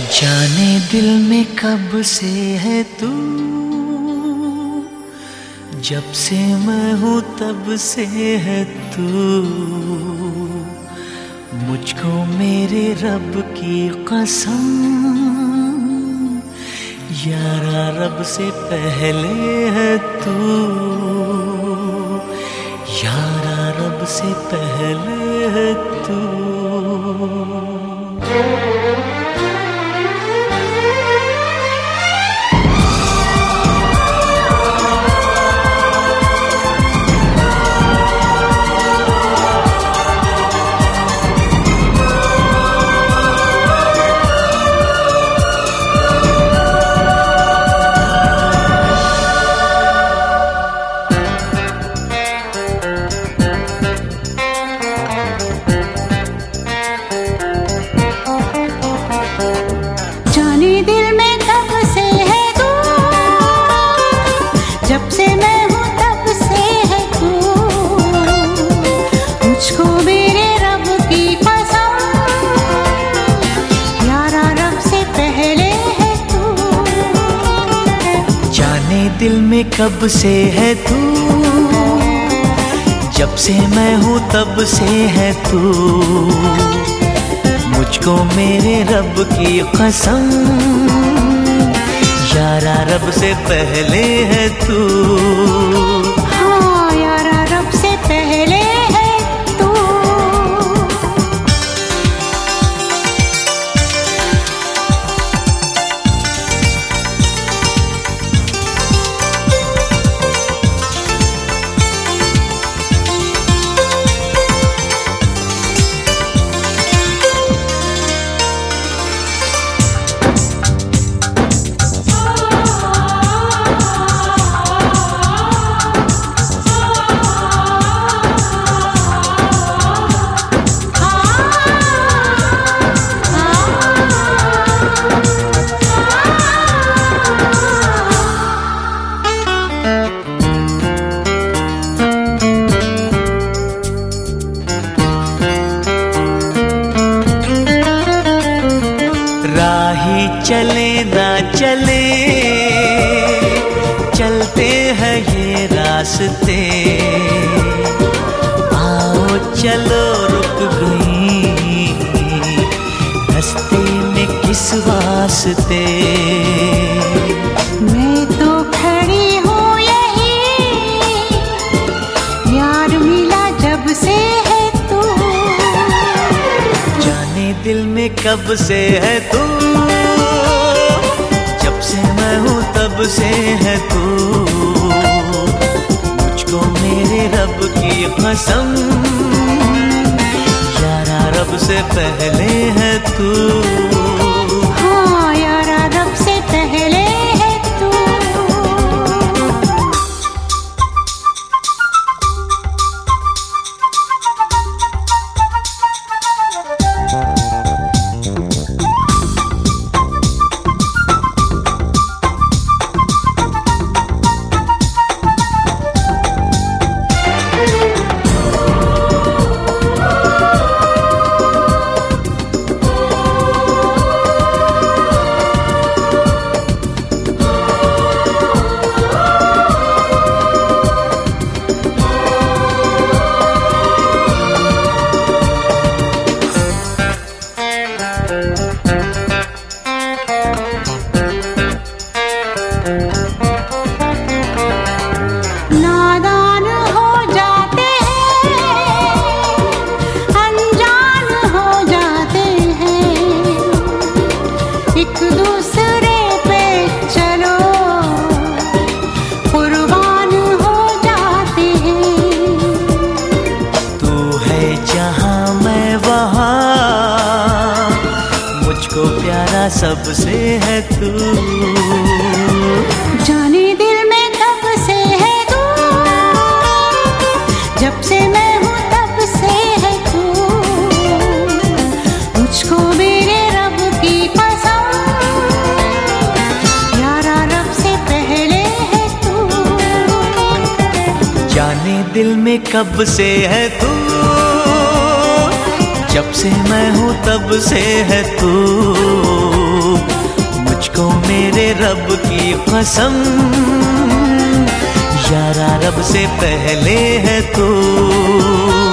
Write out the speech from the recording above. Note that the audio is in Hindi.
जाने दिल में कब से है तू? जब से मैं हूँ तब से है तू। मुझको मेरे रब की कसम, यारा रब से पहले है तू। यारा रब से पहले है तू। जब से मैं हूँ तब से है तू। मुझको मेरे रब की कसम यारा रब से पहले है तू। जाने दिल में कब से है तू। जब से मैं हूँ तब से है तू। मुझको मेरे रब की कसम। यारा रब से पहले है तू। चले ना चले। चलते हैं ये रास्ते। आओ चलो रुक गई। रास्ते में किस वास्ते? मैं तो खड़ी हूँ यही। यार मिला जब से है तू। जाने दिल में कब से है तू? से है तू। मुझको मेरे रब की कसम। यारा रब से पहले है तू। सबसे है तू। जाने दिल में कब से है तू? जब से मैं हूँ तब से है तू। मुझको मेरे रब की कसम यारा रब से पहले है तू। जाने दिल में कब से है तू? जब से मैं हूँ तब से है तू। मुझको मेरे रब की कसम यारा रब से पहले है तू तो।